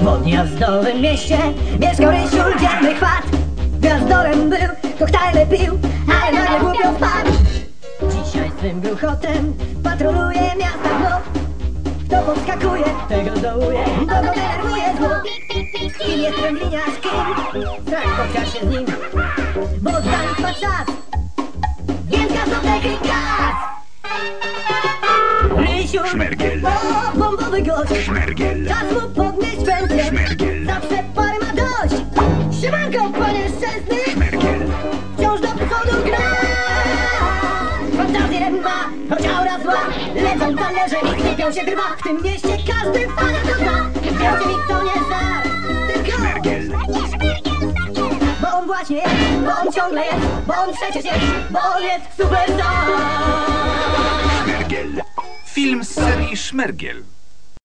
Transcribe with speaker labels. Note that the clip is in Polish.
Speaker 1: W odjazdowym mieście mieszkał Rysiul dzielny chwat Gwiazdorem był, koktajle pił, ale nagle głupio wpadł Dzisiaj swym gruchotem patroluje miasta gno Kto podskakuje, tego dołuje, bo go denerwuje zło Kim jest ten liniarz, kim? Strach spotka się z nim, bo zdanie trwa czas Więc gazoteki gaz! Rysiu,
Speaker 2: Szmergiel.
Speaker 1: o, bombowy gość
Speaker 2: Szmergiel.
Speaker 1: Czas mu podnieść Fantazję ma, choć aura zła Lecą talerze i sypią się drwa W tym mieście każdy to mi, nie Tylko
Speaker 2: Szmergiel.
Speaker 1: bo on właśnie jest, bo on ciągle jest Bo on przecież jest, bo on jest superstar.
Speaker 3: Film z serii Szmergiel.